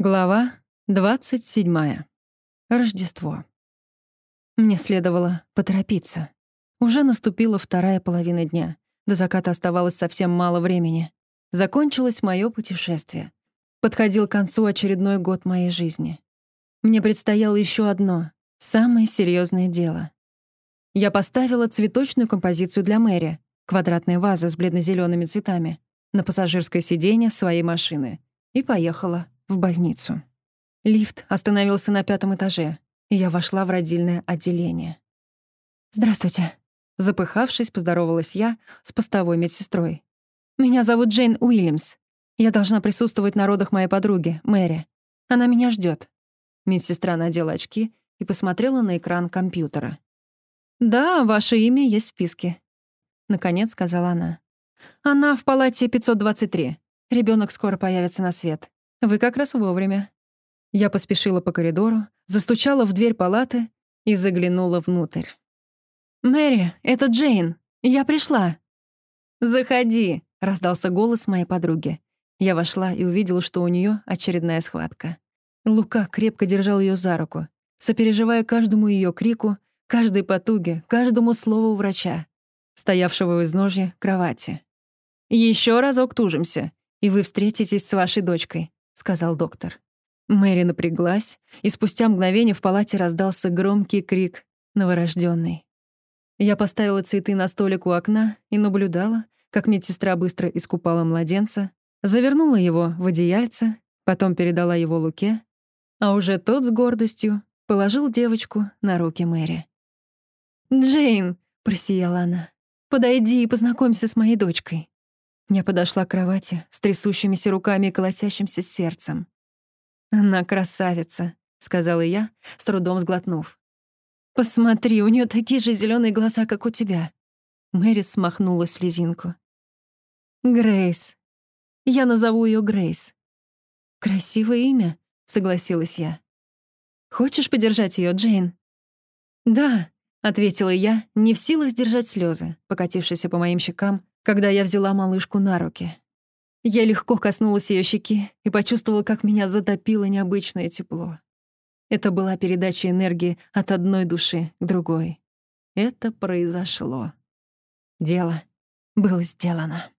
Глава 27. Рождество. Мне следовало поторопиться. Уже наступила вторая половина дня. До заката оставалось совсем мало времени. Закончилось мое путешествие. Подходил к концу очередной год моей жизни. Мне предстояло еще одно, самое серьезное дело. Я поставила цветочную композицию для Мэри, квадратная ваза с бледно-зелеными цветами, на пассажирское сиденье своей машины и поехала в больницу. Лифт остановился на пятом этаже, и я вошла в родильное отделение. «Здравствуйте», — запыхавшись, поздоровалась я с постовой медсестрой. «Меня зовут Джейн Уильямс. Я должна присутствовать на родах моей подруги, Мэри. Она меня ждет. Медсестра надела очки и посмотрела на экран компьютера. «Да, ваше имя есть в списке», — наконец сказала она. «Она в палате 523. Ребенок скоро появится на свет. Вы как раз вовремя». Я поспешила по коридору, застучала в дверь палаты и заглянула внутрь. «Мэри, это Джейн. Я пришла». «Заходи», — раздался голос моей подруги. Я вошла и увидела, что у нее очередная схватка. Лука крепко держал ее за руку, сопереживая каждому ее крику, каждой потуге, каждому слову врача, стоявшего в изножье кровати. Еще разок тужимся, и вы встретитесь с вашей дочкой сказал доктор. Мэри напряглась, и спустя мгновение в палате раздался громкий крик новорожденный. Я поставила цветы на столик у окна и наблюдала, как медсестра быстро искупала младенца, завернула его в одеяльце, потом передала его Луке, а уже тот с гордостью положил девочку на руки Мэри. «Джейн!» — просияла она. «Подойди и познакомься с моей дочкой». Я подошла к кровати с трясущимися руками и колотящимся сердцем. «Она красавица», — сказала я, с трудом сглотнув. «Посмотри, у нее такие же зеленые глаза, как у тебя». Мэри смахнула слезинку. «Грейс. Я назову ее Грейс». «Красивое имя», — согласилась я. «Хочешь подержать ее, Джейн?» «Да», — ответила я, не в силах сдержать слезы, покатившиеся по моим щекам когда я взяла малышку на руки. Я легко коснулась ее щеки и почувствовала, как меня затопило необычное тепло. Это была передача энергии от одной души к другой. Это произошло. Дело было сделано.